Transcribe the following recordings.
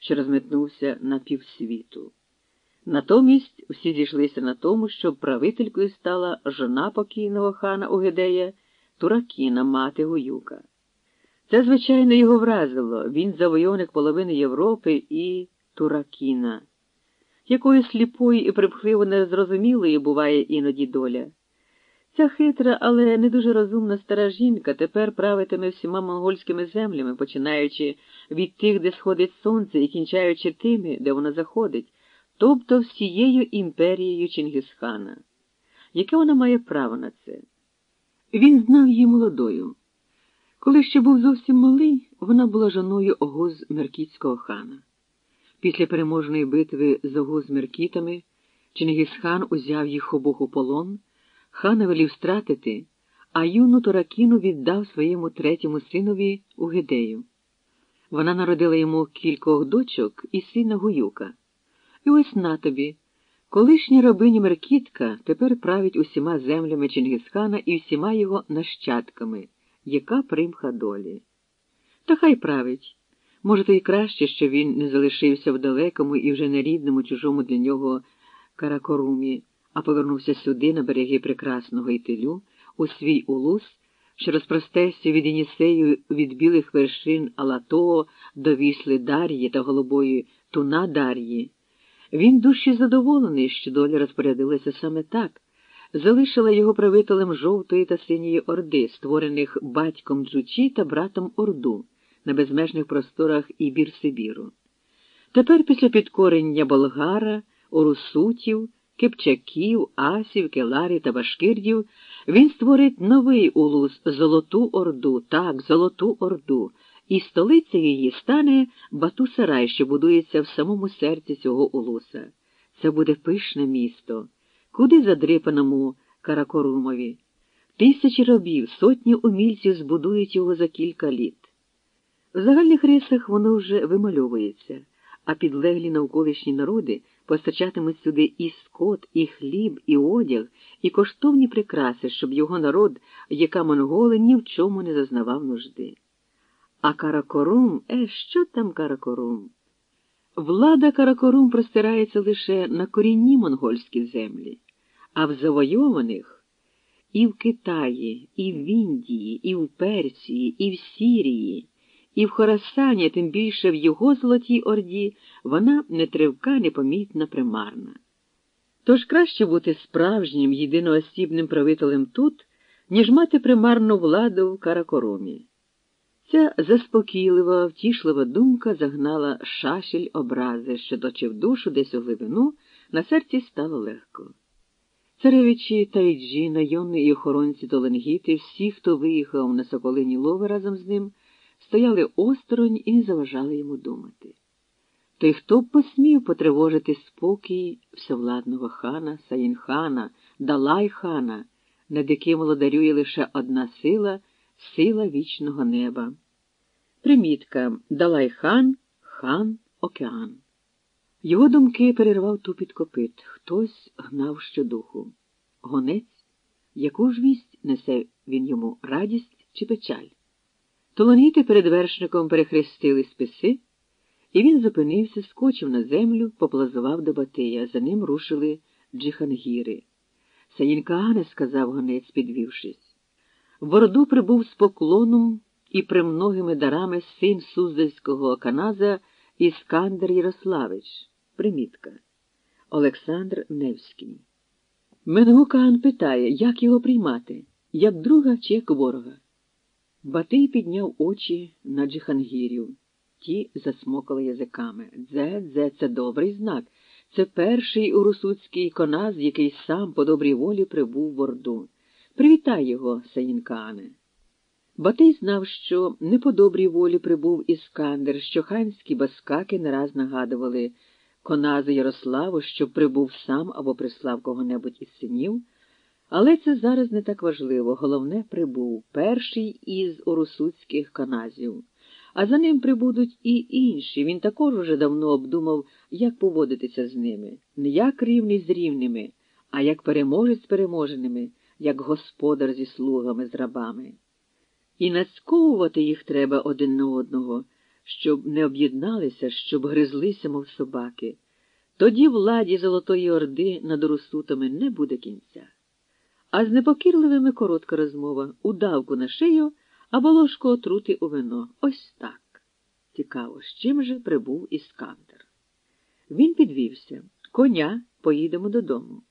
що розметнувся на півсвіту. Натомість всі зійшлися на тому, щоб правителькою стала жона покійного хана Угедея Туракіна, мати Гуюка. Це, звичайно, його вразило. Він завойовник половини Європи і Туракіна. Якою сліпою і припхливо незрозумілою буває іноді доля. Ця хитра, але не дуже розумна стара жінка тепер правитиме всіма монгольськими землями, починаючи від тих, де сходить сонце, і кінчаючи тими, де воно заходить, тобто всією імперією Чингісхана. Яке вона має право на це? Він знав її молодою. Коли ще був зовсім малий, вона була жоною Огоз Меркітського хана. Після переможної битви з Огоз Меркітами Чингісхан узяв їх обох у полон, хана велів стратити, а юну Торакіну віддав своєму третьому синові Угедею. Вона народила йому кількох дочок і сина Гуюка. І ось на тобі. Колишня рабиня Меркітка тепер править усіма землями Чингісхана і всіма його нащадками, яка примха долі. Та хай править. Може, то й краще, що він не залишився в далекому і вже нерідному чужому для нього Каракорумі, а повернувся сюди, на береги прекрасного Ітилю, у свій улус, що розпростевся від Інісею від білих вершин Алатоо до вісли Дар'ї та голубої Туна Дар'ї. Він дужче задоволений, що доля розпорядилася саме так, залишила його правителем жовтої та синьої орди, створених батьком Джучі та братом Орду на безмежних просторах Ібір Сибіру. Тепер, після підкорення болгара, орусутів, кипчаків, асів, келарів та башкирдів, він створить новий улус Золоту Орду, так, Золоту Орду і столиця її стане Бату-Сарай, що будується в самому серці цього улуса. Це буде пишне місто, куди задрипаному Каракорумові. Тисячі робів, сотні умільців збудують його за кілька літ. В загальних рисах воно вже вимальовується, а підлеглі навколишні народи постачатимуть сюди і скот, і хліб, і одяг, і коштовні прикраси, щоб його народ, яка-монголи, ні в чому не зазнавав нужди. А Каракорум, е, що там Каракорум? Влада Каракорум простирається лише на корінні монгольські землі, а в завойованих і в Китаї, і в Індії, і в Персії, і в Сірії, і в Хорасані, тим більше в його Золотій Орді, вона нетривка, непомітна, примарна. Тож краще бути справжнім єдиноосібним правителем тут, ніж мати примарну владу в Каракорумі. Ця заспокійлива, втішлива думка загнала шашель образи, що точив душу десь у глибину, на серці стало легко. Царевичі, тайджі, найомні і охоронці Толенгіти, всі, хто виїхав на Соколині лови разом з ним, стояли осторонь і не заважали йому думати. Той, хто б посмів потривожити спокій всевладного хана, Саїнхана, Далай-хана, над яким володарює лише одна сила сила вічного неба. Примітка Далай-хан, хан, океан. Його думки перервав тупіт копит. Хтось гнав щодуху. Гонець, яку ж вість несе він йому радість чи печаль? Толоніти перед вершником перехрестили списи, і він зупинився, скочив на землю, поплазував до Батия. За ним рушили джихангіри. Саїнкаане, сказав гонець, підвівшись. В Орду прибув з поклоном і премногими дарами син Суздальського каназа Іскандер Ярославич. Примітка. Олександр Невський. Менгукан питає, як його приймати, як друга чи як ворога. Батий підняв очі на джихангірів. Ті засмокали язиками. Дзе, дзе, це добрий знак. Це перший урусуцький коназ, який сам по добрій волі прибув в Орду. Привітай його, Саїнкане. Батий знав, що не по добрій волі прибув Іскандер, що ханські баскаки не раз нагадували коназу Ярославу, що прибув сам або прислав кого-небудь із синів. Але це зараз не так важливо. Головне прибув перший із орусуцьких каназів. А за ним прибудуть і інші. Він також уже давно обдумав, як поводитися з ними, не як рівний з рівними, а як переможець з переможеними, як господар зі слугами з рабами. І нацьковувати їх треба один на одного, щоб не об'єдналися, щоб гризлися, мов собаки, тоді владі Золотої Орди над Урусутами не буде кінця. А з непокірливими коротка розмова, удавку на шию або ложку отрути у вино. Ось так. Цікаво, з чим же прибув Іскандер. Він підвівся. Коня поїдемо додому.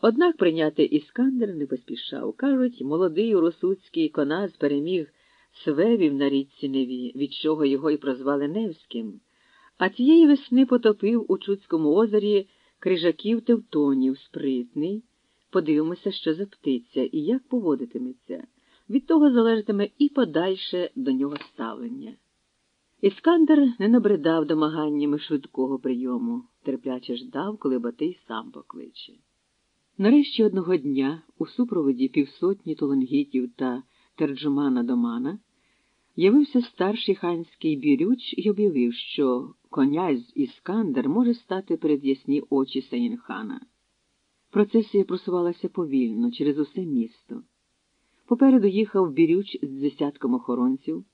Однак прийняти Іскандер не поспішав. Кажуть, молодий уросуцький коназ переміг свевів на річці Неві, від чого його й прозвали Невським, а цієї весни потопив у Чуцькому озері крижаків Тевтонів спритний. Подивимося, що за птиця і як поводитиметься. Від того залежатиме і подальше до нього ставлення. Іскандер не набридав домаганнями швидкого прийому, терпляче ждав, коли Батий сам покличе. Нарешті одного дня, у супроводі півсотні толонгітів та терджумана Домана, явився старший ханський бірюч і об'явив, що конязь Іскандер може стати перед ясні очі Саїнхана. Процесія просувалася повільно через усе місто. Попереду їхав бірюч з десятком охоронців,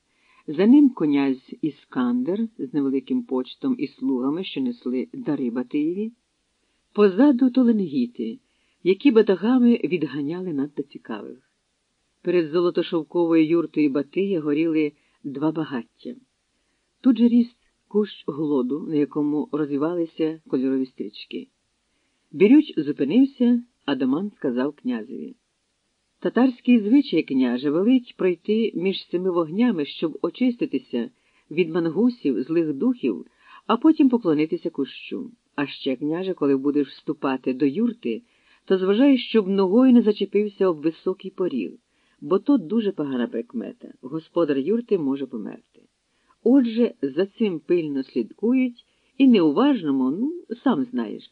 за ним князь Іскандер з невеликим почтом і слугами, що несли дари Батиєві, позаду толенгіти, які батагами відганяли надто цікавих. Перед золотошовковою юртою Батия горіли два багаття. Тут же ріс кущ глоду, на якому розвивалися кольорові стрічки. Бірюч зупинився, а Доман сказав князеві. Татарський звичай, княже, велить пройти між цими вогнями, щоб очиститися від мангусів, злих духів, а потім поклонитися кущу. А ще, княже, коли будеш вступати до юрти, то зважай, щоб ногою не зачепився об високий поріг, бо то дуже погана прикмета. Господар юрти може померти. Отже, за цим пильно слідкують і неуважному, ну, сам знаєш.